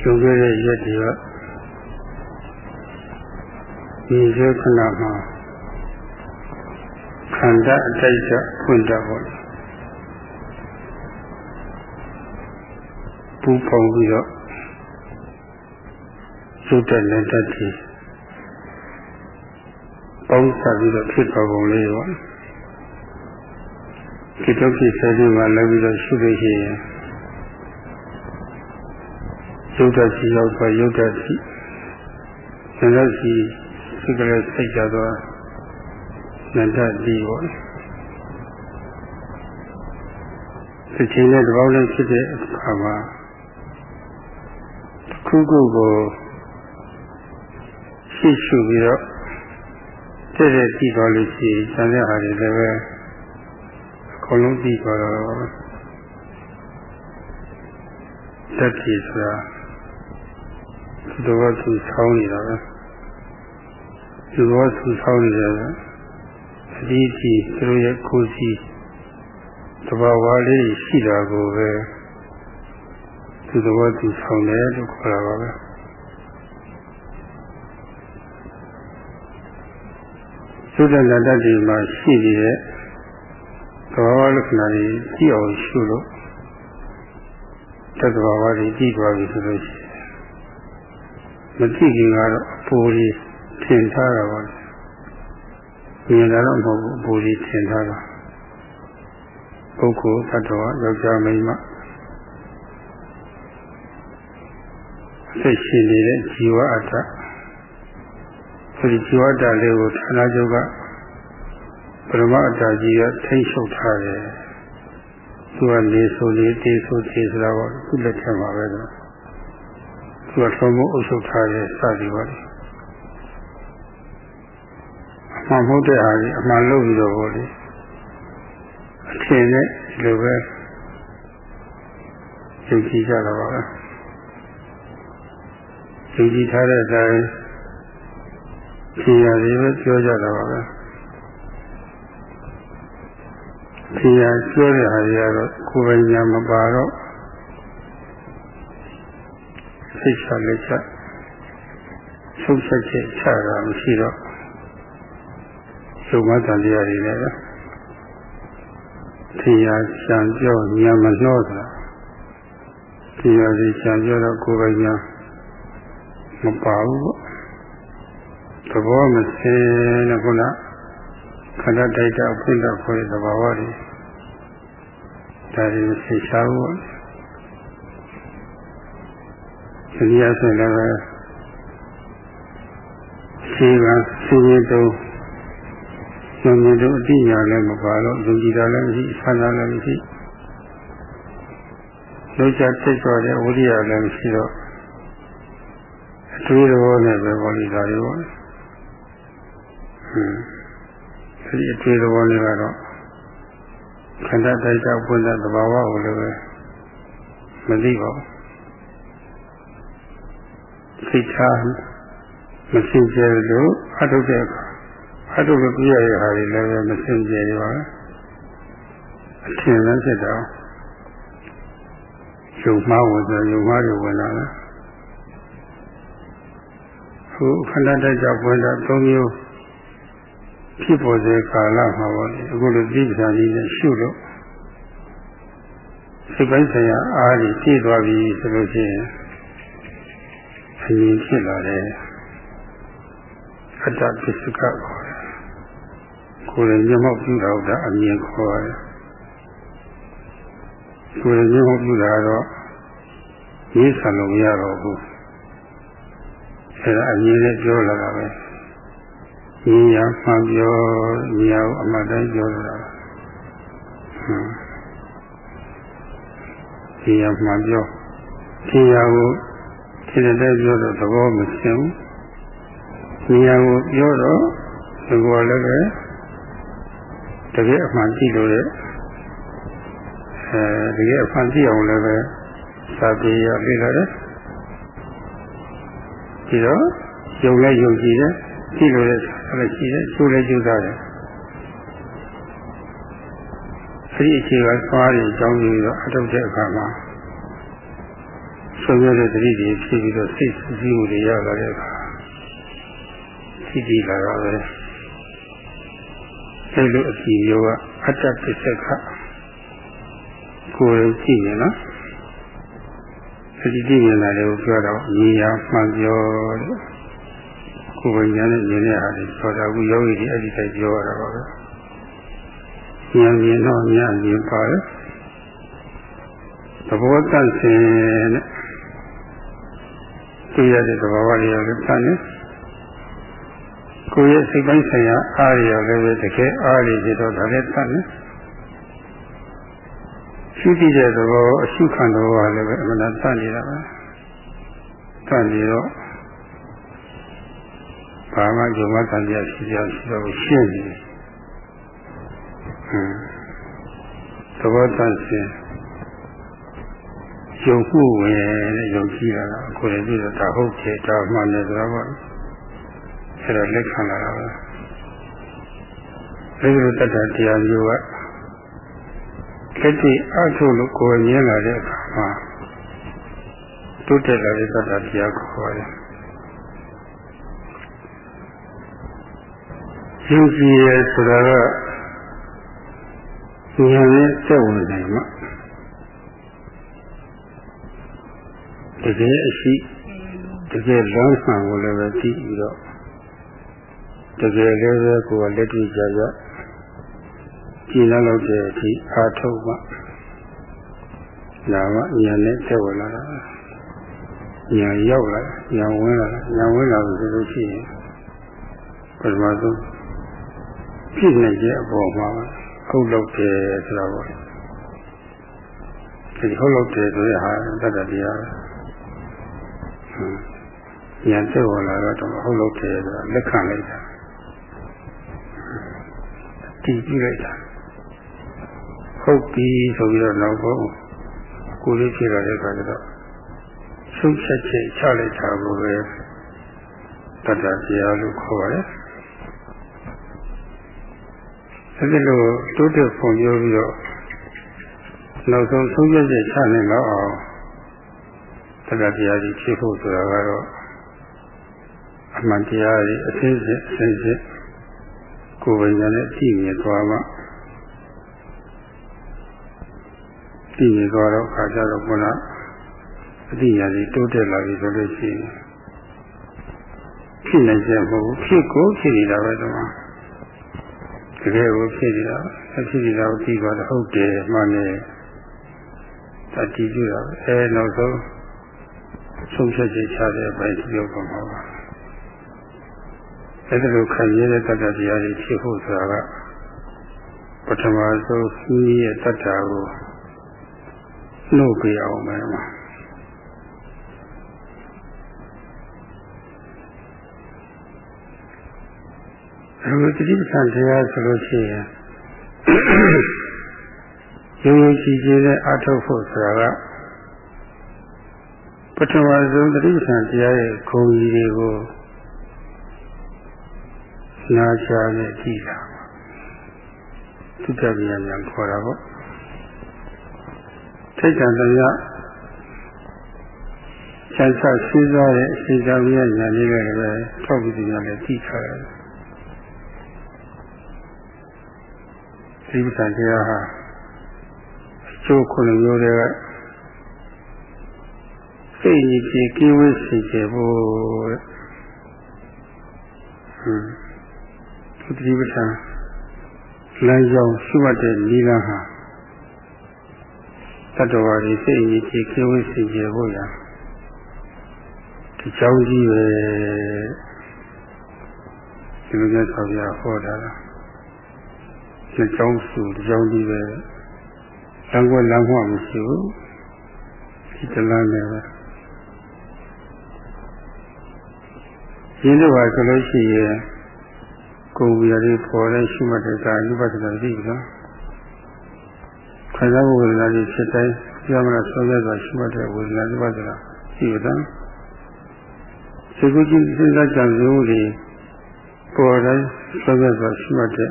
ကျုံခဲ့တဲ့ရက်တွေကဒီရုပ်ခဏမှာခန္ဓာအတိုက်အဖွင့်တတ်ပါပူပေါင်းပြီးတော့ရုပ်တက်လက်တက်ကြီးပေါင်းစားပြီးတော့ဖြစ်သွားပုံလေးပါဒီတော့ဖြစ်ဆဲဒီမှာလည်းပြီးတော့ရှုလို့ရှိရင် ရုပ်တက်ကြီးရောက်သွားရုပ်တက်ကြီးဆန္ဒကြီးစိတ်ကလေးစိတ်ကြသွားနန္ဒတိပေါ့ဒီချိန်နဲ့တပေါင်းလေးဖြစ်တဲ့အခါမှာခုခုကိုရှိရှုပြီးတော့တဲ့တဲ့ကြည့်သွားလို့ရှိရင်ဆံတဲ့ဟာတွေလည်းပဲအကုန်လုံးကြည့်သွားတော့တတိဆိုတာ ဒီတော့သူဆောင်းနေတာပဲဒီဘောသူဆောင်းနေတယ်အဒီဒီသူတို့ရဲ့ကိုယ်စီတဘာဝလေးရှိတာကိုပဲသူသဘောသူဆောင်တယ်လို့ခေါ်တာပါပဲသုဒ္ဓနာတ္တိမှာရှိနေတဲ့သဘာဝလက္ခဏာတွေကြည့်အောင်ရှုလို့တသဘာဝတွေကြည့်သွားပြီဆိုလို့ရှိရင် မကြည့်ခင်ကတော့အပူကြီးထင်ထားတာပါမြင်တာတော့မဟုတ်ဘူးအပူကြီးထင်ထားတာပုဂ္ဂိုလ်သတ္တဝါယောက်ျားမိန်းမဆက်ရှိနေတဲ့ဇီဝအတ္တအဲဒီဇီဝအတ္တလေးကိုဌာနချုပ်ကပရမအတ္တကြီးကထိမ့်ချုပ်ထားတယ်သူကနေဆိုလေတေဆိုတေဆိုတာကသူ့လက်ထက်မှာပဲဆို သူကထုံးမှုအုပ်ချုပ်ထားတဲ့စသည်ပါလေအမှန်မဟုတ်တဲ့ဟာကြီးအမှန်လို့ပြီးတော့ဟောလေအထင်နဲ့ဒီလိုပဲယုံကြည်ကြတာပါပဲယုံကြည်ထားတဲ့အတိုင်းဖြေရတယ်ပဲပြောကြတာပါပဲဖြေရပြောတဲ့ဟာတွေကတော့ကိုယ်ပိုင်ညာမပါတော့ စိတ်ချလက်ချဆုံးဖြတ်ချက်ချတာမရှိတော့သုမတန်တရားတွေလည်းဖြေရရှံပြောညာမနှောတာဖြေရစီရှံပြောတော့ကိုယ်ပိုင်ညာမပါဘူးပေါ့သဘောမစင်းတဲ့ခုနခန္ဓာတိုက်တာဖွင့်တာခေါ်တဲ့သဘာဝတွေဒါတွေမသိချဘူးပေါ့ ဒီရဆိုလည်းပဲရှိကစီရင်တော့ဉာဏ်ဉာဏ်တို့အတိညာလည်းမပါတော့ယုံကြည်တာလည်းမရှိဆန္ဒလည်းမရှိလောက်ချတိတ်တော်တဲ့ဝိရိယလည်းမရှိတော့အထူးသဘောနဲ့ပဲပေါ်လိတာရောဟွန်းဒီအထူးသဘောနဲ့ကတော့ခန္ဓာတိုက်တာပွင့်တဲ့သဘာဝကိုလည်းပဲမသိပါဘူး စိတ်ထားမစင်ကြယ်လို့အထုတ်တဲ့အခါအထုတ်လို့ပြရတဲ့ဟာတွေလည်းမစင်ကြယ်ပါအထင်လည်းဖြစ်တော့ယုံမှားဝင်ဆိုယုံမှားတွေဝင်လာတယ်ခုခန္ဓာတိုက်ကြပွင့်တာ၃မျိုးဖြစ်ပေါ်စေကာလမှာပေါ့လေအခုလိုသိပ္ပံကြီးနဲ့ရှုလို့စိတ်ပိုင်းဆိုင်ရာအားကြီးပြည့်သွားပြီဆိုလို့ရှိရင် အမြင်ဖြစ်လာတယ်အတ္တပစ္စကခေါ်တယ်ကိုယ်ရဲ့မျက်မှောက်ပြုတာကအမြင်ခေါ်တယ်ကိုယ်ရဲ့မျက်မှောက်ပြုတာတော့ရေးဆံလို့မရတော့ဘူးအဲဒါအမြင်နဲ့ပြောလာတာပဲဉာဏ်ရမှန်ပြောဉာဏ်အမှန်တိုင်းပြောလာတာဟွန်းဉာဏ်မှန်ပြောဉာဏ်ကို ဒီတဲ့ပြောတော့သဘောမရှင်းဘူးဉာဏ်ကိုပြောတော့ဒီကောလည်းပဲတကယ်အမှန်ကြည့်လို့လေအဲတကယ်အမှန်ကြည့်အောင်လည်းပဲသာပြေရလေ့လာတယ်ဒီတော့ယုံလဲယုံကြည်တယ်ကြည့်လို့လည်းအဲ့လိုရှိတယ်ကျိုးလည်းကျိုးသားတယ်အဲ့ဒီအခြေကသွားပြီးအကြောင်းကြီးတော့အထုတ်တဲ့အခါမှာ ဆုံးရတဲ့တတိတွေဖြစ်ပြီးတော့စိတ်ဆူဆီးမှုတွေရလာတဲ့အခါသိတည်လာတာပဲအဲလိုအစီမျိုးကအတ္တပစ္စကကိုယ်ကြည့်ရင်နော်အဲဒီကြည့်ရင်လည်းပြောတော့ညီရမှန်ပြောတဲ့ကိုယ်ပညာနဲ့မြင်တဲ့အားတွေပြောတာအခုယောဂီတွေအဲ့ဒီတိုင်းပြောရတာပါပဲဉာဏ်မြင်တော့ဉာဏ်မြင်ပါတယ်သဘောတန့်စင်နဲ့ တွေ့ရတဲ့သဘာဝတွေလည်းတန်နေကိုယ်ရဲ့စိတ်ပိုင်းဆိုင်ရာအားရလည်းပဲတကယ်အားရဖြစ်တော့ဒါလည်းတန်နေရှိတည်တဲ့သဘောအရှုခံတော်ကလည်းပဲအမှန်တန်နေတာပဲတန်နေတော့ဘာမှဂျုံမတန်ပြရှိကြရှိတော့ရှင်းနေတယ်ဟမ်သဘောတန်စင် ယုံမှုဝင်တဲ့ယုံကြည်လာတာအခုလည်းပြီးတော့ဒါဟုတ်တယ်ဒါမှန်တယ်ဆိုတော့အဲ့တော့လက်ခံလာတာပဲအဲဒီလိုတတ်တာတရားမျိုးကလက်ရှိအထုလို့ကိုယ်မြင်လာတဲ့အခါမှာတုတ်တက်လာတဲ့တတ်တာတရားခေါ်တယ်ယုံကြည်ရဆိုတာကဉာဏ်နဲ့စက်ဝင်နိုင်မှာ ကယ်အရှိတကယ်လမ်းမှန်ကိုလည်းပဲသိပြီးတော့တကယ်လည်းပဲကိုယ်ကလက်တွေ့ကြကြကြည်လာလို့တဲ့အထိအာထုတ်မှဒါမှဉာဏ်နဲ့စက်ဝင်လာတာဉာဏ်ရောက်လာဉာဏ်ဝင်လာဉာဏ်ဝင်လာလို့ဆိုလို့ရှိရင်ပထမဆုံးဖြစ်နေတဲ့အပေါ်မှာဟုတ်လို့တယ်ဆိုတော့ဒီဟုတ်လို့တယ်ဆိုရဟာတတ်တရား ဉာဏ်သက်ဝင်လာတော့ဟုတ်လို့တယ်ဆိုတာလက်ခံလိုက်တာတည်ကြည့်လိုက်တာဟုတ်ပြီဆိုပြီးတော့နောက်ဆုံးကိုလေးဖြစ်လာတဲ့အခါကျတော့ဆုံးဖြတ်ချက်ချလိုက်တာကိုပဲတတ်တရားလို့ခေါ်ပါတယ်အဲဒီလိုတိုးတက်ဖွံ့ဖြိုးပြီးတော့နောက်ဆုံးဆုံးဖြတ်ချက်ချနိုင်တော့အောင်တရားတရားကြီးဖြစ်ဖို့ဆိုတာကတော့ အမှန်တရားကြီးအသိစိတ်အသိစိတ်ကိုယ်ပညာနဲ့ကြည့်မြင်သွားမှကြည့်မြင်သွားတော့ခါကြတော့ခုနအတိညာကြီးတိုးတက်လာပြီဆိုလို့ရှိရင်ဖြစ်နိုင်ချက်မဟုတ်ဘူးဖြစ်ကိုဖြစ်နေတာပဲတော့တကယ်ကိုဖြစ်နေတာအဖြစ်နေတာကိုကြည့်ပါတော့ဟုတ်တယ်မှန်တယ်တတိပြုတာအဲနောက်ဆုံးဆုံးဖြတ်ချက်ချတဲ့အပိုင်းပြောပါမှာပါ အဲဒါလိုခံရတဲ့တတ္တတရားတွေဖြစ်ဖို့ဆိုတာကပထမဆုံးဤရဲ့တတ္တာကိုနှုတ်ပြအောင်မယ်မှာအဲဒီတိပ္ပံတရားဆိုလို့ရှိရင်ရုံရုံကြည်ကြည်နဲ့အထုတ်ဖို့ဆိုတာကပထမဆုံးတိပ္ပံတရားရဲ့ဂုဏ်ကြီးတွေကို နာချာနဲ့ကြည့်တာသုတ္တဗျာဉာဏ်ခေါ်တာပေါ့ထိတ်တန်တရားဆန်းဆက်စဉ်းစားတဲ့အစီအစဉ်ရဲ့ဉာဏ်လေးလည်းပဲထောက်ပြီးဒီညာလည်းကြည့်ထားတယ်ဒီပ္ပံတရားဟာအကျိုးခုနှစ်မျိုးတွေကစိတ်ကြီးကြီးကိဝိစေချေဖို့တဲ့ဟွန်း ဒီပ္ပံလမ်းကြောင်းရှိမှတ်တဲ့နိလန်းဟာတတ္တဝါတွေစိတ်ကြီးကြီးကိဝိစေချေဖို့ရဒီကြောင်းကြီးပဲဒီလိုမျိုးဆောက်ရဟောတာလားနှစ်ကြောင်းစုတစ်ကြောင်းကြီးပဲလမ်းကွက်လမ်းမှမရှိဘူးဒီတလမ်းနဲ့ပဲရင်းတော့ဆိုလို့ရှိရင် ကိုယ်ဝီရီပေါ်တဲ့ရှိမှတ်တဲ့ကာယဝိပဿနာသိပြီနော်ခံစားဝေဒနာတွေဖြစ်တိုင်းပြောမလားဆုံးရစွာရှိမှတ်တဲ့ဝေဒနာဝိပဿနာသိပြီနော်စေကုကြီးစဉ်းစားကြံစည်မှုတွေပေါ်တိုင်းဆုံးရစွာရှိမှတ်တဲ့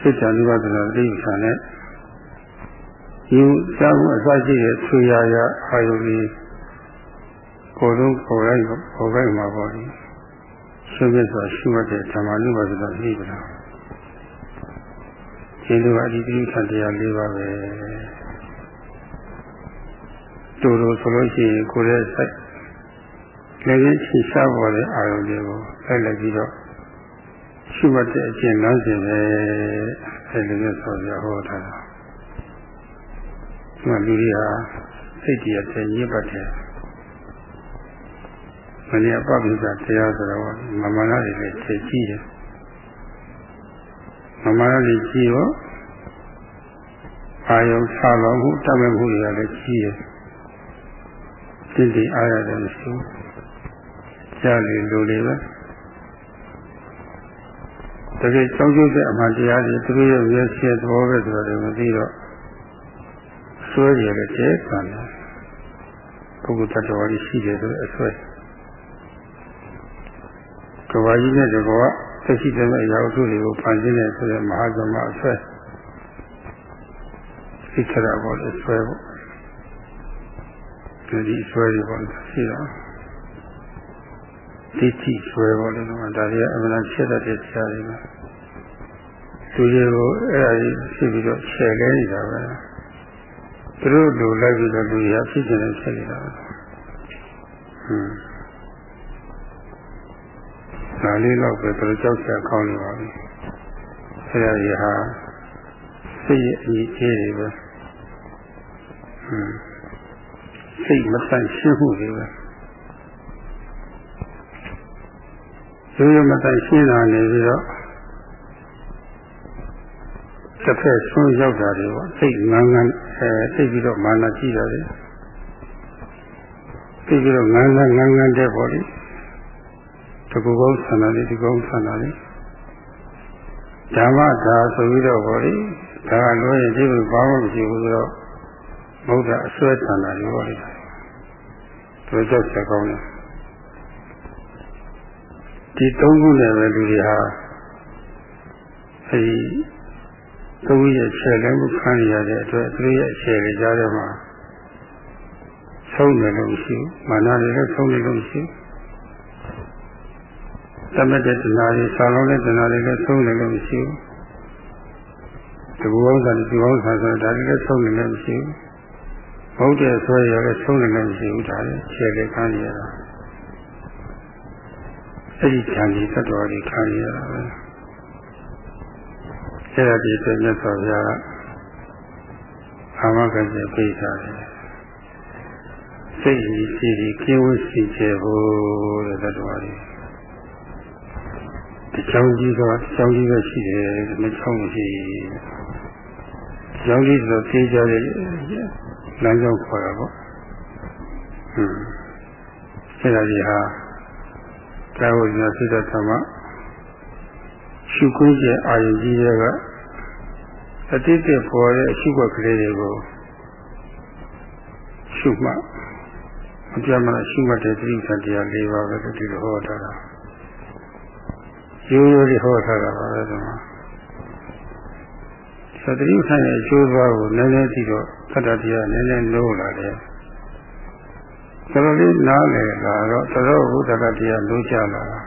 စိတ်ဓာတ်ဝိပဿနာသိပြီဆန်တဲ့ယူစားမှုအစရှိတဲ့ဆွေရရအာယုကြီးကိုယ်လုံးကိုယ်လိုက်ကိုယ်လိုက်မှာပေါ့လေ ရှုမြတ်စွာရှုမှတ်တဲ့ဓမ္မနုပါဒနာသိပါလားရှင်တို့အဒီတိထတရား၄ပါးပဲတူတူဆိုလို့ရှိရင်ကိုယ်ရဲ့စိတ်လည်းချင်းချရှားပေါ်တဲ့အာရုံတွေကိုလိုက်လိုက်ပြီးတော့ရှုမှတ်တဲ့အကျင့်လမ်းစဉ်ပဲအဲဒီလိုဆိုပြဟောထားတာဒီမှာလူတွေဟာစိတ်တရားတည်ညစ်ပတ်တယ် မနေ့ပပိသတရားဆိုတော့မမနာတွေလည်းသိကြည့်တယ်မမနာတွေကြည့်ရောအာယုံဆာလောမှုတတ်မဲ့မှုတွေကလည်းကြည့်တယ်စိတ်တွေအားရတယ်မရှိဘူးကြားလေလိုလေပဲတကယ်ကြောက်ကြတဲ့အမှန်တရားတွေသူတို့ရဲ့မျက်စိသဘောပဲဆိုတော့မသိတော့ဆွဲရတဲ့တဲ့ကံတယ်ပုဂ္ဂိုလ်တ attva ကြီးရှိတယ်ဆိုတဲ့အဆွဲ ကဘာကြီးနဲ့တကောကသက်ရှိတဲ့အရာအထုတွေကိုဖန်ဆင်းတဲ့ဆိုတဲ့မဟာသမအဆွဲသိချတာပေါ့လေဆွဲပေါ့ဒီဆွဲတွေပေါ့ရှိတော့ဒိဋ္ဌိဆွဲပေါ့လေဒါတွေအမှန်တန်ဖြစ်တတ်တဲ့တရားတွေပဲသူတွေကိုအဲ့ဒါကြီးဖြစ်ပြီးတော့ခြေလဲနေတာပဲသူတို့လိုလိုက်ပြီးတော့လူရဖြစ်နေတယ်ဖြစ်နေတာပဲဟွန်း ဒါလေးတော့ပဲသူတို့ကြောက်ချကောင်းနေပါပြီအဲ့ဒါကြီးဟာစိတ်ရဲ့အကြီးကြီးတွေပဲဟွန်းစိတ်မဆန့်ရှင်းမှုတွေပဲရိုးရိုးမတန်ရှင်းလာနေပြီးတော့တစ်ဖက်ဆုံးရောက်တာတွေပေါ့စိတ်ငန်းငန်းအဲစိတ်ပြီးတော့မာနရှိတာတွေစိတ်ပြီးတော့ငန်းငန်းငန်းငန်းတဲ့ပေါ့လေ တကူကောင်းဆန္ဒလေးဒီကောင်းဆန္ဒလေးဓမ္မဒါဆိုပြီးတော့ပေါ့လေဒါကလို့ရင်ဒီလိုဘာမှမရှိဘူးဆိုတော့ဘုရားအစွဲဆန္ဒလေးပေါ့လေသူကြောက်ချက်ကောင်းတယ်ဒီသုံးခုနဲ့ပဲလူတွေဟာအဲဒီသုံးရဲ့ခြေလည်းမခံရတဲ့အတွက်သူရဲ့ခြေလေးကြားထဲမှာဆုံးတယ်လို့မရှိဘူးမာနတွေလည်းဆုံးတယ်လို့မရှိဘူး သမတ်တဲ့တဏှာတွေဆာလုံးတဲ့တဏှာတွေလည်းဆုံးတယ်လို့မရှိဘူးတကူအောင်သာဒီအောင်သာဆိုဒါတွေလည်းဆုံးတယ်လို့မရှိဘူးဘုဒ္ဓဆွဲရလည်းဆုံးတယ်လို့မရှိဘူးဒါလည်းခြေလေးခံရတာအဲ့ဒီဉာဏ်ကြီးသတ္တဝါတွေခံရတာပဲအဲ့ဒါဒီအတွက်မြတ်စွာဘုရားကအာမဂ္ဂကျေပြေးထားတယ်စိတ်ကြီးစီဒီကင်းဝတ်စီချေဖို့တဲ့သတ္တဝါတွေ တချောင်းကြီးကတချောင်းကြီးပဲရှိတယ်မချောင်းမရှိကျောင်းကြီးဆိုသေးကြတဲ့လမ်းကြောင်းခေါ်တာပေါ့ဟွန်းအဲ့ဒါကြီးဟာသာဝတိစိတ္တသမရှုခွင့်ကျအာရုံကြီးတွေကအတိတ်ကပေါ်တဲ့အရှုခွက်ကလေးတွေကိုရှုမှအပြမလားရှုမှတ်တဲ့တိဋ္ဌာတရား၄ပါးပဲဒီလိုဟောထားတာ ရိုးရိုးလေးဟောထားတာပါပဲဒီမှာသတိဆိုင်ရဲ့အကျိုးသွားကိုနည်းနည်းကြည့်တော့သတ္တတရားနည်းနည်းလို့လာတယ်တော်တော်လေးနားလည်လာတော့တော်တော်ဘုဒ္ဓတရားလို့ကြလာတာ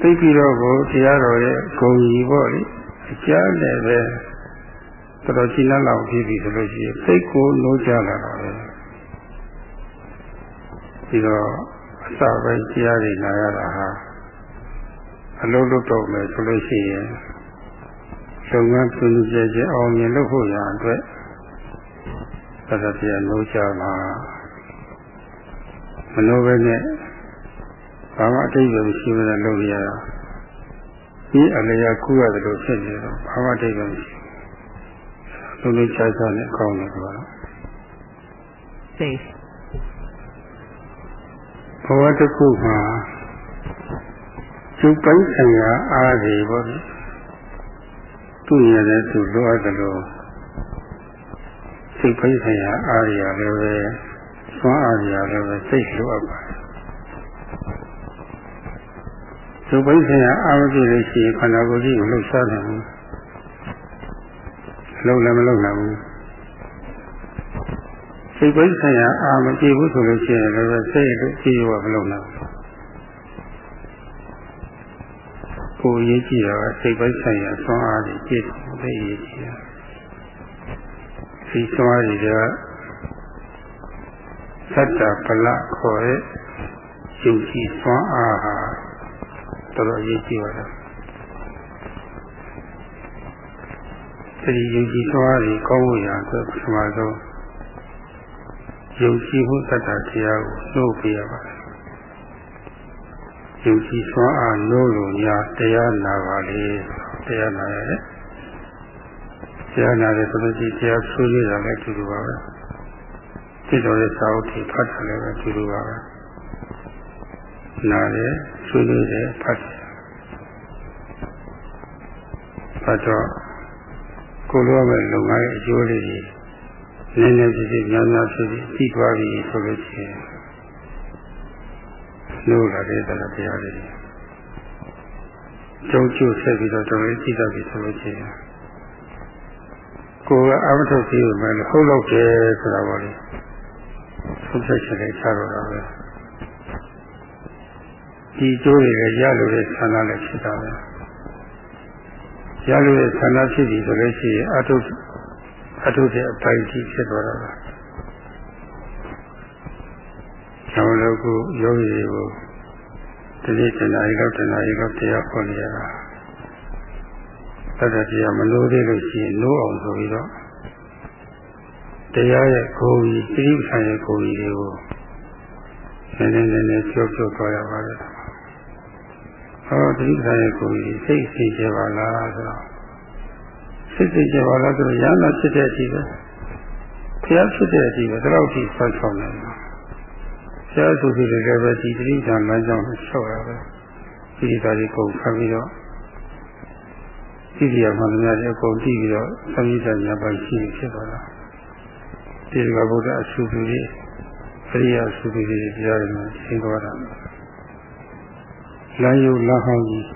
သိပြီးတော့ကိုတရားတော်ရဲ့ဂုံကြီးပေါ့လေအကျမ်းနဲ့ပဲတော်တော်ရှင်းလန်းလောက်ဖြစ်ပြီဆိုလို့ရှိရင်သိကိုလို့ကြလာတာပဲဒီတော့အ စပိုင်းတရားတွေနာရတာဟာအလုံးလုံးတော့မယ်ဆိုလို့ရှိရင်လုပ်ငန်းပြုလုပ်ကြခြင်းအောင်မြင်လို့ဖို့ရအတွက်သတ္တတရားလို့ကြမှာမလို့ပဲနဲ့ဘာမှအတိတ်ပဲမရှိဘဲနဲ့လုပ်ရတာဒီအလျာကူရတယ်လို့ဖြစ်နေတော့ဘာမှအတိတ်ပဲမရှိဘူးလုံးလုံးချာချာနဲ့ကောင်းတယ်ကွာ safe ဘ ဝတစ်ခုမှာကျုပ်ပိုင်းဆိုင်ရာအားတွေပေါ့လေသူ့ရတဲ့သူလိုအပ်တယ်လို့စိတ်ပိုင်းဆိုင်ရာအားရလည်းပဲသွမ်းအားရလည်းပဲစိတ်လိုအပ်ပါတယ်ကျုပ်ပိုင်းဆိုင်ရာအားမပြည့်လို့ရှိရင်ခန္ဓာကိုယ်ကြီးကိုလှုပ်ရှားနိုင်ဘူးလှုပ်လည်းမလှုပ်နိုင်ဘူး စိတ်ပိုင်းဆိုင်ရာအာမကြည့်ဘူးဆိုလို့ရှိရင်လည်းစိတ်တို့ကြည့်ရမလို့နော်ကိုယ်ရေးကြည့်တာကစိတ်ပိုင်းဆိုင်ရာဆွမ်းအားတွေကြည့်တယ်ရေးကြည့်တာဒီဆွမ်းအားတွေကသတ္တပလခေါ်တဲ့ယုံကြည်ဆွမ်းအားဟာတော်တော်ရေးကြည့်ပါတော့အဲဒီယုံကြည်ဆွမ်းအားတွေကောင်းဖို့ရာအတွက်ပထမဆုံး ယုံကြည်မှုတတ္တတရားကိုနှုတ်ပြရပါတယ်ယုံကြည်စွမ်းအားလို့လို့ညာတရားနာပါလေတရားနာရတယ်တရားနာတယ်ဆိုလို့ရှိရင်တရားဆွေးနွေးတာလည်းအတူတူပါပဲသိတော်ရဲ့စာအုပ်တွေဖတ်တယ်လည်းအတူတူပါပဲနာတယ်ဆွေးနွေးတယ်ဖတ်တယ်ဖတ်တော့ကိုလိုရမယ့်လုပ်ငန်းရဲ့အကျိုးလေးတွေ နည်းနည်းဖြစ်ဖြစ်များများဖြစ်ဖြစ်သိသွားပြီဆိုလို့ရှိရင်လို့လာတဲ့တရားတရားတွေကျုံကျုပ်ဆက်ပြီးတော့တော်တော်ကြည့်တတ်ပြီဆိုလို့ရှိရင်ကိုယ်ကအမထုတ်ပြီးမှလည်းဟုတ်လို့တယ်ဆိုတာပေါ့လေဆုံးဖြတ်ချက်လေးချတော့တာပဲဒီကျိုးတွေလည်းရလို့တဲ့ဆန္ဒလည်းဖြစ်တာပဲရလို့တဲ့ဆန္ဒဖြစ်ပြီဆိုလို့ရှိရင်အထု အထုတဲ့အပိုင်းကြီးဖြစ်သွားတာပါဆောင်းလို့ကိုယောဂီတွေကိုတတိတနာရီလောက်တနာရီလောက်တရားဟောနေရတာတတတရားမလို့သေးလို့ရှိရင်လို့အောင်ဆိုပြီးတော့တရားရဲ့ဂုဏ်ကြီးတိပ္ပံရဲ့ဂုဏ်ကြီးတွေကိုနည်းနည်းနည်းနည်းပြောပြောသွားရပါတယ်ဟောတိပ္ပံရဲ့ဂုဏ်ကြီးစိတ်စိတ်ကြပါလားဆိုတော့ စိတ်စိတ်ကြပါလားဆိုတော့ရဟနာဖြစ်တဲ့အချိန်ပဲဘုရားဖြစ်တဲ့အချိန်ပဲဒီလောက်ထိဆောက်ဆောင်နေတယ်ဆရာသူတွေလည်းပဲဒီတိဋ္ဌာန်လမ်းကြောင်းကိုဆောက်ရပဲဒီဒီသားကြီးကုန်ဖတ်ပြီးတော့ဒီဒီရမှလည်းများအကုန်ကြည့်ပြီးတော့သမိတညာပိုင်ရှိဖြစ်သွားတာဒီကဗုဒ္ဓအဆူသူကြီးအရိယာအဆူသူကြီးတရားတွေမှာရှင်းသွားတာလမ်းယုလမ်းဟောင်းကြီး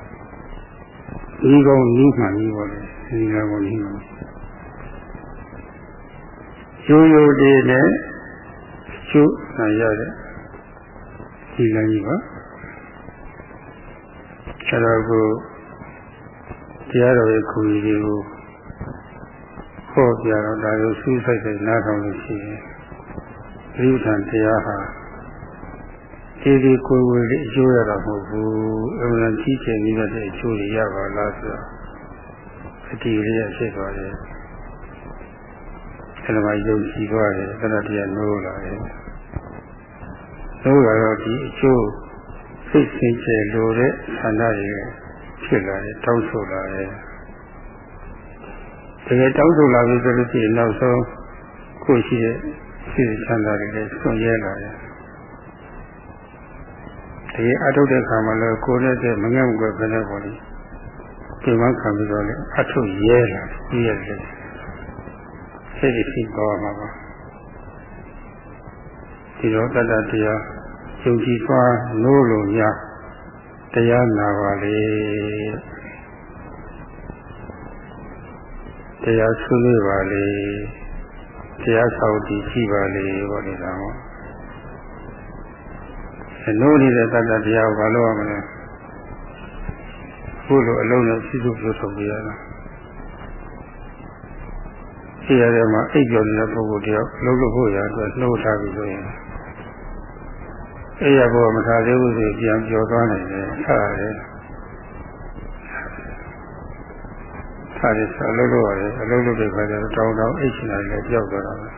ဒီကောင်နီးမှန်ကြီးပေါ့လေ ဒီကကောင်နီးမှန်ရိုးရိုးလေးနဲ့ကျုပ်နိုင်ရတဲ့ဒီလမ်းကြီးပါအဲတော့ကိုတရားတော်ရဲ့ခုကြီးတွေကိုဟောပြတော့ဒါကိုစူးစိုက်စိုက်နားထောင်လို့ရှိရင်ဒီဥထံတရားဟာဒီဒီကိုယ်ဝေလေးအကျိုးရတာမဟုတ်ဘူးအမှန်ကြီးကျယ်နေတဲ့အကျိုးတွေရပါလားဆိုတော့ အတီးလေးဖြစ်သွားတယ်အဲဒါမှယုံကြည်သွားတယ်သတ္တရားနိုးလာတယ်တို့ကတော့ဒီအကျိုးစိတ်ဆင်ကျဲလိုတဲ့ဆန္ဒတွေဖြစ်လာတယ်တောင်းဆိုလာတယ်တကယ်တောင်းဆိုလာပြီဆိုလို့ရှိရင်နောက်ဆုံးကိုရှိတဲ့စိတ်ဆန္ဒတွေလည်းဆွံ့ရဲလာတယ်တကယ်အထုတ်တဲ့ခါမှာလည်းကိုယ်နဲ့တည်းမငဲ့မကွယ်ပဲနဲ့ပေါ့လေ ဒီမှခံပြီးတော့လည်းအထုတ်ရဲလာပြီးရတယ်စိတ်ဖြစ်သွားမှာပါဒီတော့တတ္တတရားယုံကြည်သွားလို့လို့ရတရားနာပါလေတရားဆွေးနွေးပါလေတရားဆောင်တည်ကြည့်ပါလေဘောလေတော့အလို့နေတဲ့တတ္တတရားကိုဘာလို့ရမလဲ ခုလိုအလုံးနဲ့စီစုပြုထုတ်ပြရတာရှိရတဲ့မှာအိပ်ကျော်နေတဲ့ပုဂ္ဂိုလ်တယောက်လုံးလို့ဖို့ရအတွက်နှိုးထားပြီဆိုရင်အဲ့ရဘောမထားသေးဘူးဆိုပြန်ပြောသွားနိုင်တယ်ထားရတယ်ထားရစအလုပ်လုပ်ရတယ်အလုပ်လုပ်တဲ့ခါကျတော့တောင်းတောင်းအိတ်ချင်တယ်လည်းကြောက်သွားတာပဲ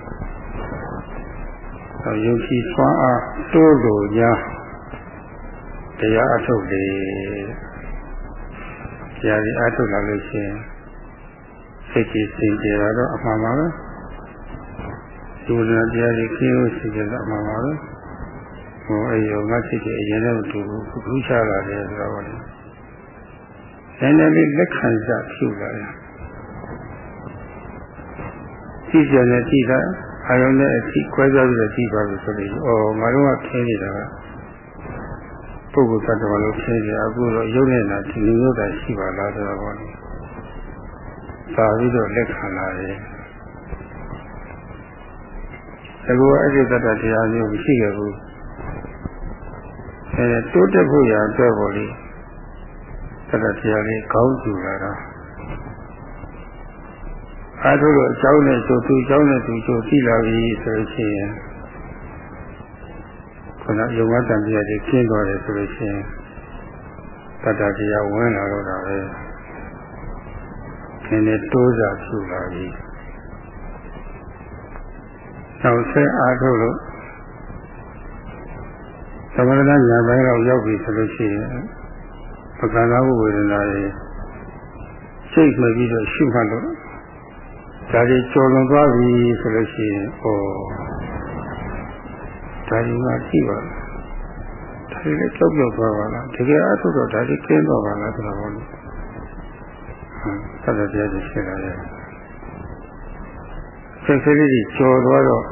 အဲယုံကြည်ဆွမ်းအားတိုးလို့ညာတရားအထုတ်လေ တရားဒီအထုတ်လာလို့ရှိရင်စိတ်ကြီးစင်ကြယ်တော့အမှန်ပါပဲဒီလိုတရားကြီးခင်းလို့ရှိကြတာအမှန်ပါပဲဟိုအဲ့ရောငါစိတ်ကြီးအရင်တော့တူဘူးခူးချလာတယ်ဆိုတော့လေနည်းနည်းလေးလက်ခံစားဖြူလာတယ်ကြည့်ကြတယ်ကြည့်တာအာယုံနဲ့အထိခွဲခြားပြီးတော့ကြည့်ပါလို့ဆိုပြီးအော်ငါတို့ကခင်းနေတာက ပုဂ္ဂိုလ်သတ္တဝါလို့ခင်းနေအခုတော့ရုပ်နဲ့နာဒီလိုမျိုးတာရှိပါလားဆိုတော့ဘောလေသာပြီးတော့လက်ခံလာတယ်ကောအဲ့ဒီတတ္တတရားမျိုးမရှိခဲ့ဘူးအဲတိုးတက်ဖို့ရအတွက်ပေါ့လေတတ္တတရားလေးကောင်းကြည့်လာတာအားထုတ်လို့အကြောင်းနဲ့ဆိုသူအကြောင်းနဲ့သူဆိုသိလာပြီဆိုလို့ရှိရင် ခုနယုံဝတ္တန်တရားတွေကျင်းသွားတယ်ဆိုလို့ရှိရင်တတ္တတရားဝင်လာတော့တာပဲနည်းနည်းတိုးစားဖြူလာပြီနောက်ဆက်အားထုတ်လို့သမဏညာဘိုင်းတော့ရောက်ပြီဆိုလို့ရှိရင်ပကံလာဝေဒနာတွေစိတ်မှပြီးတော့ရှုမှတ်လို့ဒါတွေကျော်လွန်သွားပြီဆိုလို့ရှိရင်ဟော ဒါဒီမှာရှိပါလားဒါတွေလည်းကြောက်ကြောက်သွားပါလားတကယ်အထုတော့ဒါတွေကျင်းသွားပါလားဆိုတော့ဟောလို့ဟမ်ဆက်တဲ့တရားတွေရှိလာတယ်စိတ်ကလေးကြီးကျော်သွားတော့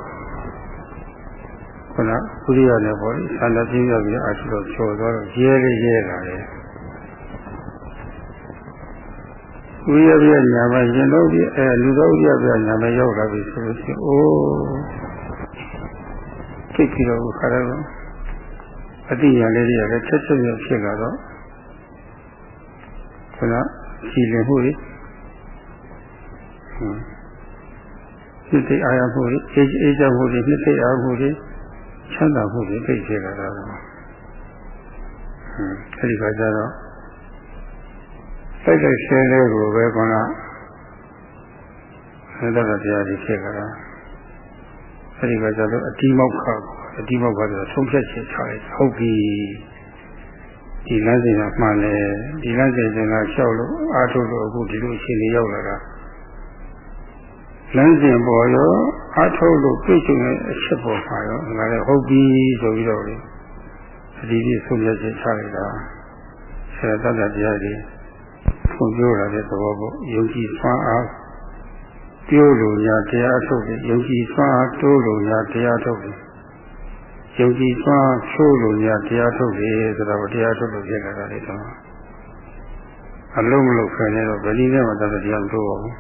ခုနကုရိယာနဲ့ပေါ့လေဆန္ဒပြင်းရပြီးအထုတော့ကျော်သွားတော့ရဲလေးရဲလာတယ်ဝိရပြညာမရင်တော့ပြအဲလူတော်ဥရပြညာမရောက်လာပြီဆိုလို့ရှိရင်အိုး သိပြီးတော့ခါတော့အတိညာလေးတွေကလည်းချက်ချက်ရဖြစ်လာတော့ခဏကြည်လင်မှုတွေဟွန်းစိတ်သိအာရမှုတွေအေးအေးချမ်းမှုတွေနှစ်သိအားမှုတွေချမ်းသာမှုတွေသိဖြစ်လာတာဟွန်းအဲဒီကကြတော့စိတ်တဲ့ရှင်းလေးကိုပဲကောလားသဒ္ဒတရားကြီးဖြစ်ကြတာ အဲဒီကကြတော့အတိမောက်ခအတိမောက်ခဆိုဆုံးဖြတ်ချက်ချလိုက်ဟုတ်ပြီဒီလမ်းစဉ်ကမှန်တယ်ဒီလမ်းစဉ်ကလျှောက်လို့အားထုတ်လို့အခုဒီလိုအခြေအနေရောက်လာတာလမ်းစဉ်ပေါ်ရောအားထုတ်လို့ပြည့်စုံတဲ့အချက်ပေါ်မှာရောငါလည်းဟုတ်ပြီဆိုပြီးတော့လေအဒီဒီဆုံးဖြတ်ချက်ချလိုက်တာဆရာတတ်တဲ့တရားကြီးဖွံ့ဖြိုးလာတဲ့သဘောပေါ့ယုံကြည်ဆွမ်းအား ပြိုးလို့ညာတရားထုတ်တယ်ယုံကြည်ဆွမ်းအားတိုးလို့ညာတရားထုတ်တယ်ယုံကြည်ဆွမ်းချိုးလို့ညာတရားထုတ်တယ်ဆိုတော့တရားထုတ်လို့ဖြစ်လာတာလေတော့အလုံးမလုံးခင်နေတော့ဗလီနဲ့မှတတ်တရားမတိုးပါဘူး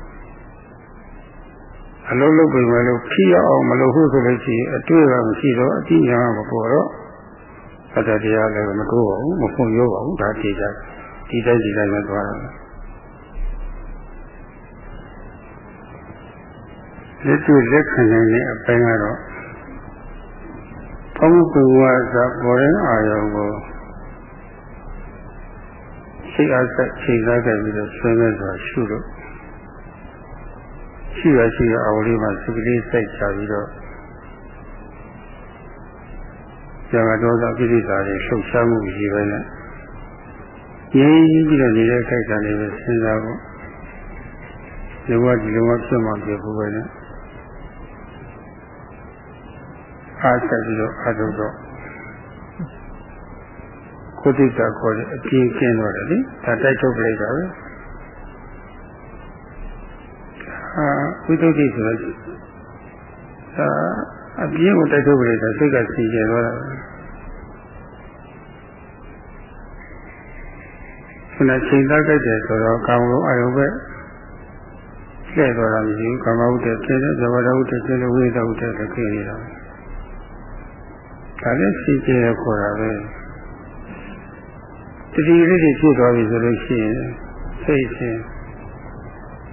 အလုံးလုံးပြင်မယ်လို့ဖြီးအောင်မလုပ်ဘူးဆိုလို့ရှိရင်အတွေ့အကြုံမရှိတော့အတိညာမပေါ်တော့တတ်တရားလည်းမတိုးပါဘူးမဖွံ့ရောပါဘူးဒါတည်ကြဒီတိုင်းဒီတိုင်းပဲသွားတာ လက်တွေ့လက်ခံနိုင်တဲ့အပိုင်းကတော့ပေါင်းပူဝါစာပေါ်တဲ့အာယုံကိုစိတ်အားဆက်ချိန်စားခဲ့ပြီးတော့ဆွေးနွေးစွာရှုလို့ရှိရရှိရအောင်လေးမှာစိတ်ကလေးစိုက်ချပြီးတော့ဇာတ်တော်သာပြိဋ္ဌာတွေလှုပ်ရှားမှုရှိပဲနဲ့ငြိမ်းပြီးတော့နေတဲ့ခိုက်တာလေးပဲစဉ်းစားဖို့ဒီဘဝဒီလိုမှဖြစ်မှပြဖို့ပဲနဲ့ အားဆက်ပြီးတော့အားထုတ်တော့ကိုတိတာခေါ်တဲ့အပြင်းကျင်းတော့တယ်လေဒါတိုက်ထုတ်လိုက်တာပဲအာဝိသုဒ္ဓိဆိုတော့အာအပြင်းကိုတိုက်ထုတ်လိုက်တာစိတ်ကစီကျင်သွားတာခုနချိန်သားကြိုက်တယ်ဆိုတော့ကာမဂုဏ်အယုပဲကျဲသွားတာမရှိဘူးကာမဝတ္တကျဲတယ်ဇဝရဝတ္တကျဲတယ်ဝိသဝတ္တလည်းကျဲနေတာ ဒါလည်းစီကျဲရခေါ်တာပဲတတိလေးတွေဖြစ်သွားပြီဆိုလို့ရှိရင်စိတ်ချင်း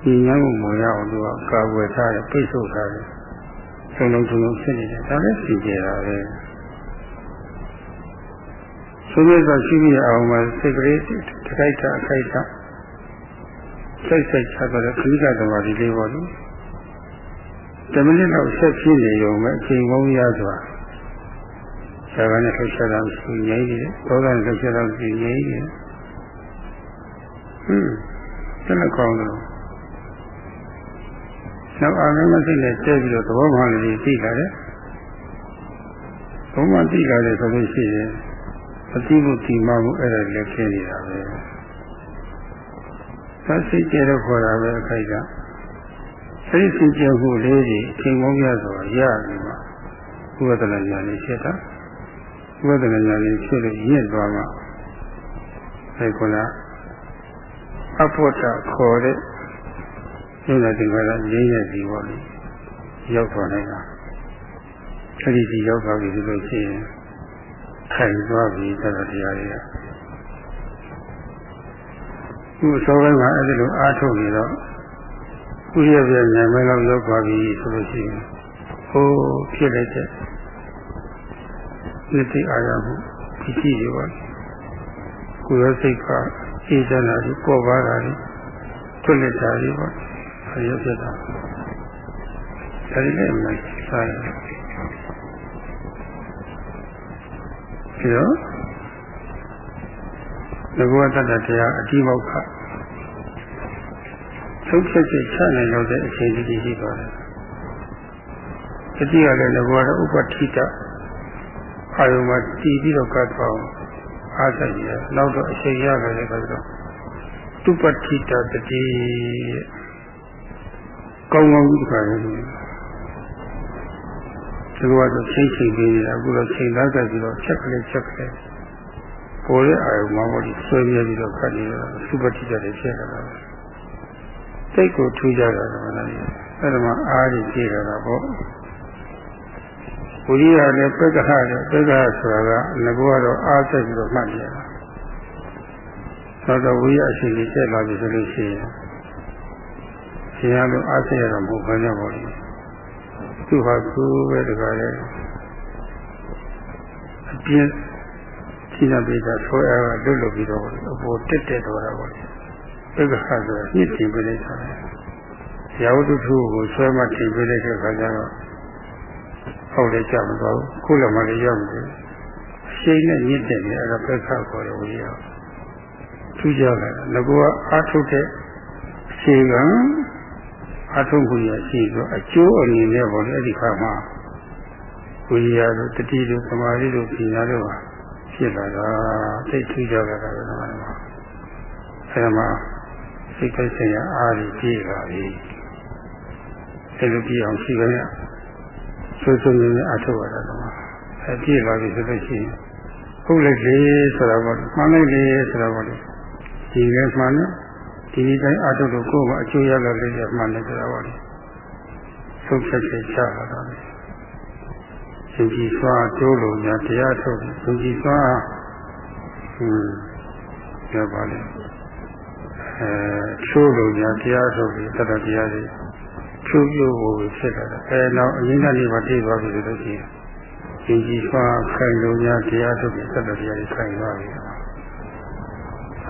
ဒီညမှုမရအောင်သူကကာဝယ်ထားတယ်ပိတ်ဆို့ထားတယ်ဆုံးလုံးဆုံးလုံးဖြစ်နေတယ်ဒါလည်းစီကျဲတာပဲဆိုရသောရှိပြီးအောင်မှာစိတ်ကလေးတခိုက်တာအခိုက်တာစိတ်စိတ်ချတော့ခဏကသမာဓိလေးပေါ့လေတမနစ်လောက်ဆက်ဖြစ်နေရုံပဲအချိန်ကောင်းရစွာ ဆရာကလည်းလှုပ်ရှားတာရှိငြိမ်းနေတယ်သောတာလှုပ်ရှားတာရှိငြိမ်းနေတယ်ဟွန်းတလည်းကောင်းတယ်နောက်အာရုံမစိတ်နဲ့ကျဲပြီးတော့သဘောမှန်လေးသိလာတယ်ဘုံမှသိလာတယ်ဆိုလို့ရှိရင်အတိမှုတိမမှုအဲ့ဒါလည်းခင်းနေတာပဲသစိတ်ကျတော့ခေါ်တာပဲအခိုက်ကအဲ့ဒီစင်ကြယ်မှုလေးကြီးအချိန်ပေါင်းရဆိုရပြီမှာဥပဒနာညာလေးဖြစ်တာ ဥပဒနာညာလေးဖြစ်လို့ရင့်သွားမှာအဲကုလားအဖို့တာခေါ်တဲ့ဉာဏ်တင်္ဂလာရင်းရဲ့ဒီပေါ့လေရောက်သွားနိုင်တာအဲ့ဒီကြီးရောက်သွားပြီဆိုလို့ရှိရင်ခိုင်သွားပြီသတ္တရားတွေကခုအစောပိုင်းမှာအဲ့ဒီလိုအားထုတ်နေတော့ဥရပြနိုင်မဲလောက်ရောက်သွားပြီဆိုလို့ရှိရင်ဟိုးဖြစ်လိုက်တဲ့ နိတိအာရမှုဒီကြည့်ရပါကိုယ်ရစိတ်ကအေးချမ်းတာဒီပေါ်ပါတာဒီထွတ်လက်တာဒီပေါ့အရုပ်ဖြစ်တာဒါလေးလည်းမစားရပြီးတော့သဘောတတ္တတရားအတိမောက္ခထုတ်ချက်ချက်ချနိုင်တော့တဲ့အချိန်ကြီးရှိသွားတယ်တတိယလည်းသဘောတော့ဥပတိတ အာယုံမှာတည်ပြီးတော့ကတ်သွားအားဆိုင်ရနောက်တော့အချိန်ရကြတဲ့အခါကျတော့တုပတိတတတိကောင်းကောင်းဒီခါရည်ဒီလိုတော့ချိန်ချိန်ပြီးနေတာအခုတော့ချိန်သားကြပြီးတော့ချက်ကလေးချက်ကလေးပေါ်တဲ့အာယုံမှာဟောဒီဆွဲပြပြီးတော့ခတ်နေတော့သုပတိတတွေဖြစ်လာတာစိတ်ကိုထူးကြတာကလည်းအဲ့ဒါမှအားကြီးကြည့်ရတာပေါ့ ဘုရားလည်းပက္ခဟတဲ့ပက္ခဟဆိုတာကငကောကတော့အားဆက်ပြီးတော့မှတ်နေရတာသောတော်ဝိရအရှင်ကြီးတက်လာပြီဆိုလို့ရှိရင်ရှင်ရလို့အားဆက်ရတော့မဟုတ်ဘဲနဲ့ပေါ့လေသူဟာသူပဲတကားလေအပြင်းရှိတဲ့ပိတာဆွဲအားကလွတ်လွတ်ပြီးတော့အပေါ်တက်တက်တော့တာပေါ့လေပက္ခဟဆိုတာညှစ်တင်ပေးလိုက်တာရာဝတ္ထုကိုဆွဲမှတင်ပေးလိုက်တဲ့အခါကျတော့ ဟောက်လည်းကြမသွားဘူးခုလည်းမလည်းရောက်မလို့ရှိနေညစ်တယ်လေအဲ့ဒါပက္ခခေါ်တယ်ဝိရထူးကြတယ်ငကောအာထုတ်တဲ့အခြေခံအာထုတ်မှုရရှိဆိုအကျိုးအနေနဲ့ပေါ့လေအဲ့ဒီခါမှာဝိရတို့တတိတို့သမာဓိတို့ပညာတို့ဟာဖြစ်လာတာသိထူးကြတာပဲတော့အဲ့ဒါမှာစိတ်ကိစ္စရအားကြီးပြေလာပြီအဲ့လိုပြေအောင်ရှိကြရ ဆိုးဆိုးရင်းနဲ့အထုတ်ရတာတော့အပြည့်လာပြီဆိုလို့ရှိရင်ဟုတ်လိုက်လေဆိုတော့မှန်လိုက်လေဆိုတော့ဒီလည်းမှန်တယ်ဒီဒီတိုင်းအထုတ်လို့ကိုယ်ကအကျိုးရလာလေမှန်တယ်ဆိုတော့ဒီဆုံးဖြတ်ချက်ချလာတာပဲရှင်ကြီးစွာတိုးလို့ညာတရားထုတ်ရှင်ကြီးစွာဟင်းပြောပါလေအဲချိုးလို့ညာတရားထုတ်ပြီးတတတရားတွေ ဖြိုးဖြိုးဖို့ဖြစ်လာတာအဲနောက်အရင်းကနေမှတည်သွားပြီဆိုလို့ရှိရင်ရှင်ကြီးစွာခိုင်လို့ညာတရားထုတ်ပြီးတတတရားတွေခိုင်သွားပြီ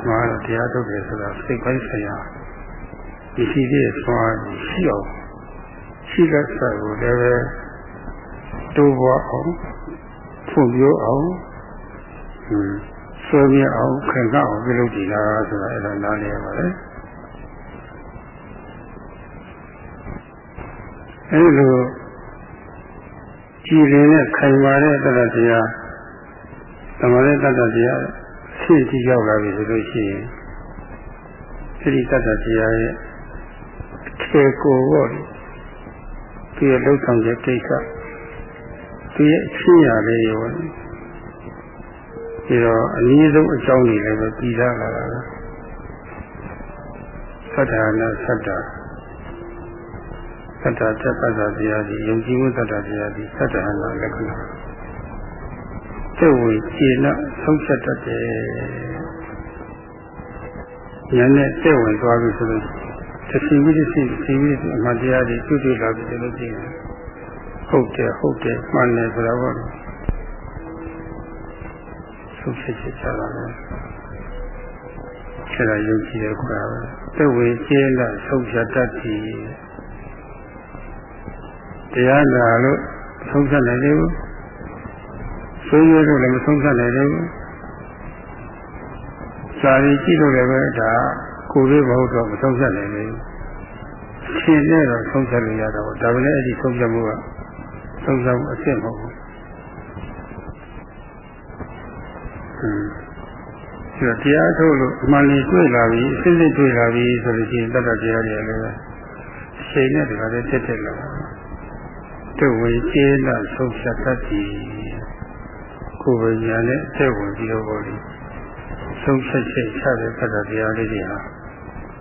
မှာတော့တရားထုတ်တယ်ဆိုတာစိတ်ပိုင်းဆိုင်ရာဒီရှိတဲ့စွာရှိအောင်ရှိတဲ့ဆရာကိုလည်းပဲတိုးပွားအောင်ဖွံ့ဖြိုးအောင်ဆွေးမြေ့အောင်ခံကအောင်ပြုလုပ်ကြည့်တာဆိုတာအဲ့ဒါနားလည်ရပါတယ် အဲ့လိုကြည်ရင်နဲ့ခိုင်ပါတဲ့တတ္တရားသမารတတ္တရားရှင်းကြည့်ရောက်လာပြီဆိုလို့ရှိရင်အဲ့ဒီတတ္တရားရဲ့အခြေကိုပေါ့ဒီရဲ့လောက်ဆောင်တဲ့ကိစ္စဒီရဲ့အချင်းရလေးရောဒီတော့အနည်းဆုံးအကြောင်းတွေလည်းပဲပြီးသားလာတာသတ္တနာသတ္တ သတ္တတက်ပတ္တတရားဒီယုံကြည်မှုသတ္တတရားဒီသတ္တနာလက္ခဏာစိတ်ဝင်ကျေနပ်ဆုံးဖြတ်တတ်တယ်ဉာဏ်နဲ့စိတ်ဝင်သွားပြီဆိုလို့သတိဝိသိစိသီဝိသိအမှန်တရားတွေတွေ့တွေ့လာပြီဆိုလို့ရှိရင်ဟုတ်တယ်ဟုတ်တယ်မှန်တယ်ဆိုတာပေါ့ဆုံးဖြတ်ချက်ချတာပဲအဲ့ဒါယုံကြည်ရခွာပဲစိတ်ဝင်ကျေနပ်ဆုံးဖြတ်တတ်သည် တရားနာလို့ဆုံးဖြတ်နိုင်တယ်ဘူးဆွေးရလို့လည်းမဆုံးဖြတ်နိုင်တယ်ဘူးစာရီကြည့်လို့လည်းပဲဒါကိုယ်လေးမဟုတ်တော့မဆုံးဖြတ်နိုင်ဘူးရှင်နဲ့တော့ဆုံးဖြတ်လို့ရတော့ဒါပဲလေအဲ့ဒီဆုံးဖြတ်မှုကဆုံးဖြတ်မှုအစ်စ်မဟုတ်ဘူးဟင်းဒီတရားထုတ်လို့အမှန်လေးတွေ့လာပြီအစစ်စစ်တွေ့လာပြီဆိုလို့ရှိရင်တတ်တတ်တရားတွေလည်းအချိန်နဲ့ဒီကလေးတက်တက်လာ တို့ဝေကျေးလာဆုံးဖြတ်တတ်သည်ကိုယ်ပညာနဲ့အသက်ဝင်ပြီးတော့ဘောလေးဆုံးဖြတ်ချက်ချတဲ့တတ်တတ်တရားလေးတွေဟာ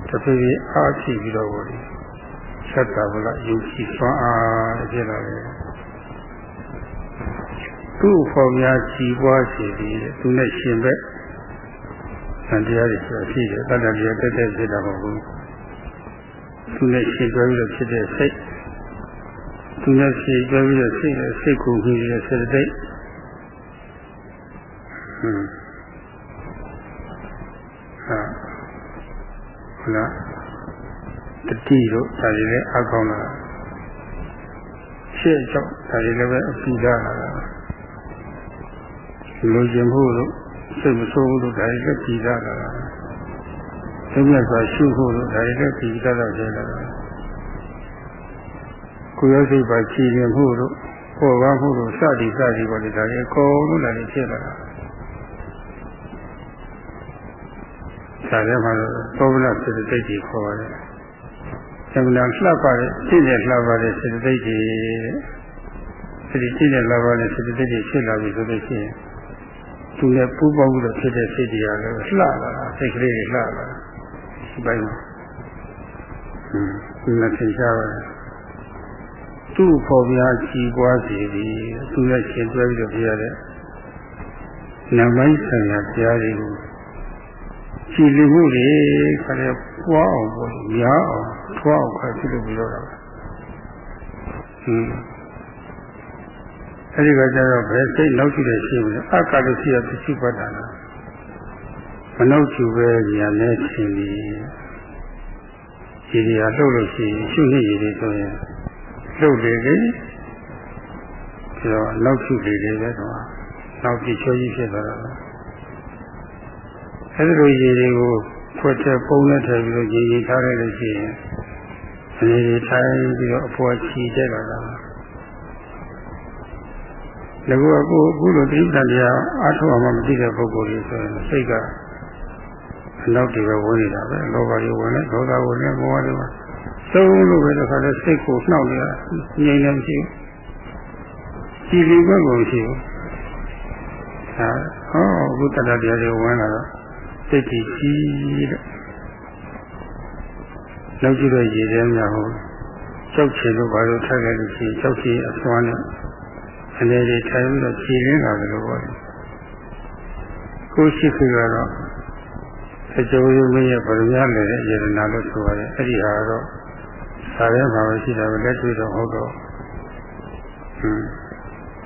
တဖြည်းဖြည်းအားဖြည့်ပြီးတော့ဘောလေးဆက်တာဗလားယုံကြည်စွာအားဖြစ်လာတယ်သူ့ဖော်များကြည်ပွားစေသည်သူနဲ့ရှင်ဘက်သံတရားတွေဆိုရှိတယ်တတ္တတရားတက်တက်ဖြစ်တာမဟုတ်ဘူးသူနဲ့ရှင်တွဲပြီးတော့ဖြစ်တဲ့စိတ် သူနဲ့ရှင်တွဲပြီးတော့စိတ်နဲ့စိတ်ကိုပြီးတဲ့စေတသိက်ဟွန်းဟာဟုတ်လားတတိတို့ဒါတွေလည်းအကောင်းလာရှေ့ကြောင့်ဒါတွေလည်းပဲအပူလာတာလူကျင်မှုတို့စိတ်မဆိုးဘူးလို့ဒါတွေလည်းပြည်လာတာသိမြတ်စွာရှုဖို့လို့ဒါတွေလည်းပြည်လာတော့ကျလာတာ ကိုယ်ရစိတ်ပါချီရင်မှုတို့ပေါ်ပါမှုတို့စသည်စသည်ပေါ်လေဒါတွေအကုန်လုံးလည်းဖြစ်လာတာဒါလည်းမှသောဗလစေတသိက်ကြီးခေါ်ပါတယ်။သမဏလှပပါတဲ့စိတ်နဲ့လှပပါတဲ့စေတသိက်ကြီးအဲဒီစိတ်နဲ့လှပပါတဲ့စေတသိက်ကြီးဖြစ်လာပြီဆိုလို့ရှိရင်သူနဲ့ပူပေါင်းပြီးတော့ဖြစ်တဲ့စိတ်တရားလည်းလှလာတာစိတ်ကလေးတွေလှလာတာဒီပိုင်းမှာဟင်းဒီနဲ့သင်ရှားပါတယ် သူ့ဖော်ပြကြည်ပွားစီပြီးသူနဲ့ရှင်တွဲပြီးတော့ပြရတဲ့နာမိုင်းဆိုင်ရာတရားတွေကိုကြည်လူမှုတွေခါတဲ့ပွားအောင်ပေါ့များအောင်ထွားအောင်ခါပြုလုပ်ပြီးတော့တာဟင်းအဲဒီကကျတော့ဘယ်စိတ်နောက်ကျတဲ့ရှိမလဲအကာလို့ရှိရပစ္စည်းပတ်တာလားမနှုတ်ချူပဲညာနဲ့ထင်ပြီးဒီဒီဟာလှုပ်လို့ရှိရင်ရှုနေရည်တွေဆိုရင် လှုပ်လေလေပြီးတော့နောက်ချူလေလေပဲတော့နောက်ပြီးချောကြီးဖြစ်သွားတာအဲဒီလိုရည်တွေကိုဖွက်တဲ့ပုံနဲ့ထည့်ပြီးတော့ရည်ရည်ထားလိုက်လို့ရှိရင်အနေနဲ့ထိုင်ပြီးတော့အပေါ်ချီတက်လာတာငါကအခုအခုလိုတိပ္ပံတရားအားထုတ်အောင်မသိတဲ့ပုဂ္ဂိုလ်ကြီးဆိုရင်စိတ်ကအနောက်တွေပဲဝင်နေတာပဲလောဘတွေဝင်နေဒေါသဝင်နေမောဟတွေဝင် သုံးလို့ပဲတခါလဲစိတ်ကိုနှောက်နေတာငြိမ်နေမရှိဘူးကြည်လီဘက်ကိုရှိဘူးဟာဟောအခုတတတရားတွေဝင်လာတော့စိတ်ကြီးကြီးတဲ့လောက်ကြည့်တော့ရည်တယ်များဟုတ်ကြောက်ချင်လို့ဘာလို့ထားခဲ့လို့ရှိရင်ကြောက်ချင်အစွမ်းနဲ့အနေတွေထိုင်ပြီးတော့ခြေရင်းလာတယ်လို့ပြောတယ်ကိုရှိခွေကတော့အကျိုးရင်းရဲ့ဗရမလည်းတဲ့ယရနာလို့ဆိုရတယ်အဲ့ဒီဟာတော့ သာရဲမှာပဲရှိတာပဲလက်တွေ့တော့ဟုတ်တော့ဟင်း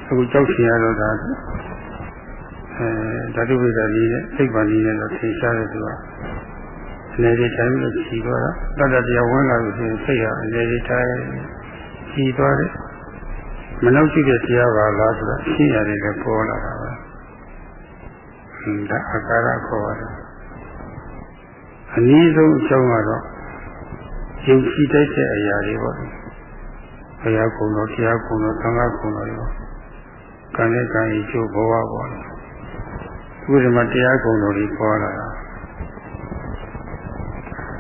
အခုကြောက်ချင်ရတော့ဒါအဲဓာတုဝိဒ္ဓကြီးနဲ့စိတ်ပါဠိနဲ့တော့သိရှားတယ်သူကအနေတွေထိုင်ပြီးတော့ခြီးသွားတာတတ္တတရားဝင်လာလို့ရှိရင်စိတ်ဟာအနေတွေထိုင်ခြီးသွားတယ်မနှောက်ကြည့်တဲ့တရားပါလားဆိုတော့ရှင်းရတယ်လည်းပေါ်လာတာပဲဟင်းဒါအကာရခေါ်ရတယ်အနည်းဆုံးအကြောင်းကတော့ ယုံကြည်တတ်တဲ့အရာတွေပေါ့ဘုရားကုံတော်တရားကုံတော်သံဃာကုံတော်ရောကံနဲ့ကံဤကျိုးဘဝပေါ့ခုဒီမှာတရားကုံတော်ကြီးပေါ်လာတာ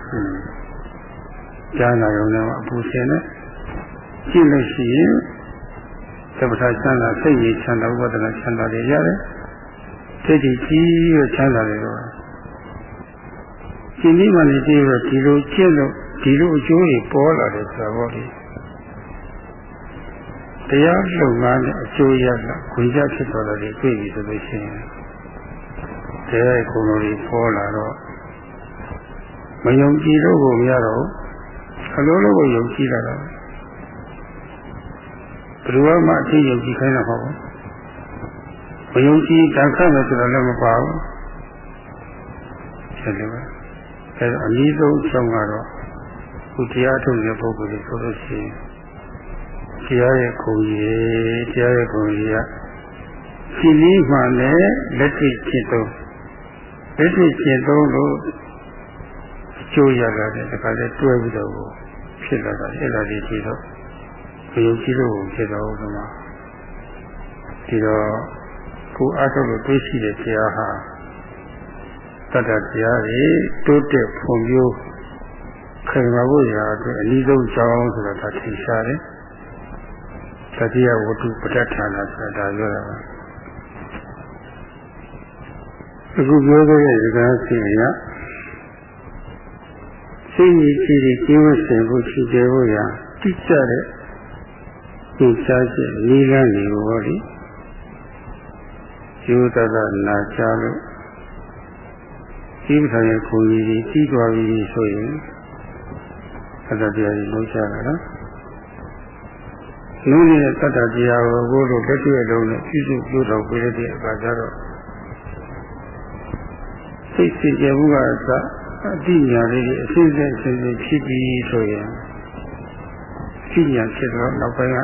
ဟင်းကြားနာရုံနဲ့အပူစင်နဲ့ကြည့်လို့ရှိရင်သမထချမ်းသာစိတ်ရည်ချမ်းသာဥပဒနာချမ်းသာတွေရတယ်စိတ်ကြီးကြီးရချမ်းသာတယ်တော့ရှင်ဒီမှလည်းဒီလိုဒီလိုကျင့်လို့ ဒီလိုအကျိုးတွေပေါ်လာတယ်ဆိုတာပေါ့လေတရားလုံငန်းနဲ့အကျိုးရလာခွင့်ရဖြစ်တော်တယ်တွေ့ပြီဆိုလို့ရှိရင်တရားကုံတော်တွေပေါ်လာတော့မယုံကြည်လို့ကိုမရတော့အလိုလိုကိုယုံကြည်လာတော့ဘယ်လိုမှအသိယုံကြည်ခိုင်းတာမဟုတ်ဘူးမယုံကြည်တန်ခတ်မယ်ဆိုတော့လည်းမပါဘူးဆက်လို့အဲအနည်းဆုံးဆုံးကတော့ ခုတရားထုတ်တဲ့ပုဂ္ဂိုလ်တွေဆိုလို့ရှိရင်တရားရဲ့ခုံကြီးတရားရဲ့ခုံကြီးကစီလီမှလည်းလက်တွေ့ကျင့်သုံးလက်တွေ့ကျင့်သုံးလို့အကျိုးရလာတဲ့ဒါကလည်းတွဲပြီးတော့ဖြစ်လာတာအဲ့ဒါလေးကြည့်တော့မယုံကြည်လို့ဖြစ်တော့ဒီမှာဒီတော့ကိုအားထုတ်လို့တွေးရှိတဲ့တရားဟာတတ္တတရားတွေတိုးတက်ဖွံ့ဖြိုး ခိုင်မာဖို့ရာအတွက်အနည်းဆုံးကြောင်းဆိုတာဒါထင်ရှားတယ်။တတိယဝတ္ထုပဋ္ဌာနာဆိုတာဒါပြောတာပါ။အခုပြောခဲ့တဲ့စကားစီရစိတ်ကြီးကြီးကြီးကျင်းဝတ်စင်ဖို့ချီတယ်ဖို့ရာတိကျတဲ့သင်္ချာချက်လေးလမ်းတွေကိုဟောဒီယူတတနာချလို့ဒီပဋ္ဌာန်ရဲ့ကိုယ်ကြီးကြီးသွားပြီဆိုရင်သ တ္တတရားကြီးလုံးချတာနော်နုနေတဲ့တတ္တတရားကိုကိုယ်လိုလက်တွေ့အလုံးနဲ့ပြည့်စုံပြည့်တော်ပြည့်တဲ့အခါကျတော့စိတ်စိတ်ကြမှုကအစအတိညာလေးတွေအစစ်စစ်အစစ်စစ်ဖြစ်ပြီးဆိုရင်အတိညာဖြစ်တော့နောက်ပိုင်းက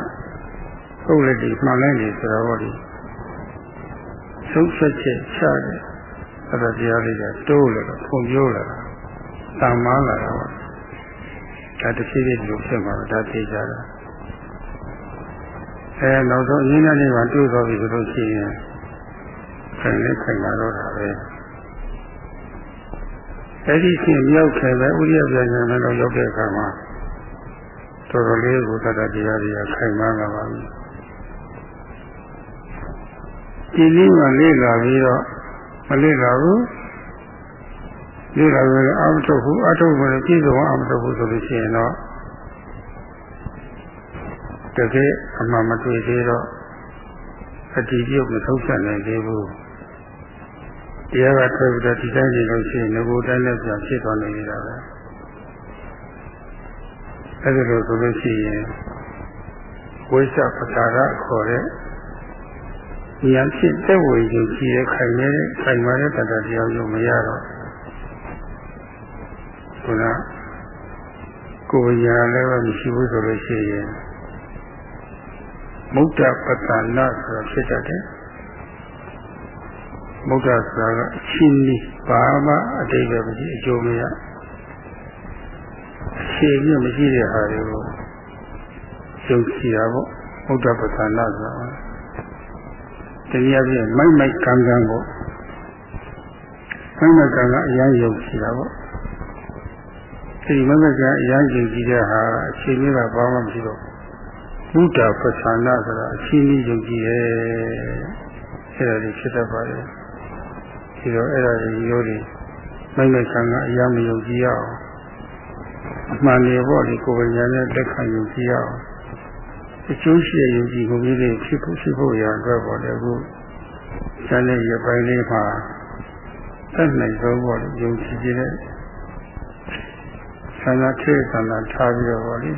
ပုတ်လက်တွေမှန်လဲနေဆိုတော့ဒီဆုံးဖြတ်ချက်ချတယ်အဲ့ဒါတရားလေးကတိုးလာတော့ဖွံ့ဖြိုးလာတာတန်မားလာတာပါ ဒါတစ်ဖြည်းဖြည်းဒီလိုဖြစ်မှာဒါသိကြတာအဲနောက်ဆုံးအင်းနဲ့နေမှာတွေ့သွားပြီဆိုလို့ရှိရင်ခိုင်နဲ့ခိုင်လာတော့တာပဲအဲ့ဒီရှင်မြောက်ခဲ့ပဲဥရိယပြန်ဉာဏ်နဲ့တော့ရောက်တဲ့အခါမှာတော်တော်လေးကိုသတ္တတရားတွေကခိုင်မာလာပါပြီဒီနည်းမှလေ့လာပြီးတော့မလေ့လာဘူး လေ့လာပြီးအာမထုတ်ဘူးအထုတ်ဘူးပြည့်စုံအာမထုတ်ဘူးဆိုလို့ရှိရင်တော့တကယ်အမှန်မတွေ့သေးတော့အတည်ပြုမထုတ်ဆက်နိုင်သေးဘူးတရားကထွက်ပြီးတော့ဒီတိုင်းနေလို့ရှိရင်ငကိုတိုင်းနဲ့ပြန်ဖြစ်သွားနေကြတာပဲအဲဒီလိုဆိုလို့ရှိရင်ဝိသပတာရခေါ်တဲ့ဉာဏ်ဖြစ်တဲ့ဝေယူကြည့်ရခိုင်နေတဲ့ခိုင်မာတဲ့တတတရားရုံမရတော့ ခုနကိုယ်ညာလည်းမရှိဘူးဆိုလို့ရှိရင်မုဒ္ဒပတ္တနာဆိုတာဖြစ်တတ်တယ်မုဒ္ဒဆိုတာကအချင်းကြီးဘာမှအတိတ်ပဲမရှိအကျိုးမရအခြေမြင့်မရှိတဲ့ဟာတွေကိုယုံကြည်တာပေါ့မုဒ္ဒပတ္တနာဆိုတာတရားပြည့်မိုက်မိုက်ကံကံပေါ့မိုက်မိုက်ကံကအရန်ယုံကြည်တာပေါ့ ဒီမိုက်မိုက်ကအရန်ယုံကြည်တဲ့ဟာအခြေမြင့်ကဘာမှမရှိတော့ဘုဒ္ဓပဋ္ဌာနာဆိုတာအချင်းကြီးယုံကြည်ရဲ့အဲ့ဒါလေးဖြစ်တတ်ပါလေဒီတော့အဲ့ဒါလေးရိုးလေးမိုက်မိုက်ခံကအရာမယုံကြည်ရအောင်အမှန်နေပေါ့ဒီကိုယ်ဉာဏ်နဲ့လက်ခံယုံကြည်ရအောင်အကျိုးရှိတဲ့ယုံကြည်မှုလေးတွေဖြစ်ဖို့ဖြစ်ဖို့ရအတွက်ပေါ့လေအခုဇာနဲ့ရပိုင်းလေးမှာတတ်နိုင်ဆုံးပေါ့လေယုံကြည်ခြင်းနဲ့ ဆန္ဒထေဆန္ဒထားပြီးတော့ပေါ့လေ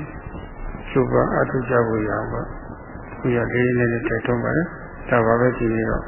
ကျုပ်ကအထုကြဖို့ရပါဘူး။ဒီရလေးလေးနဲ့တိုက်တွန်းပါလေ။ဒါပါပဲဒီနေ့တော့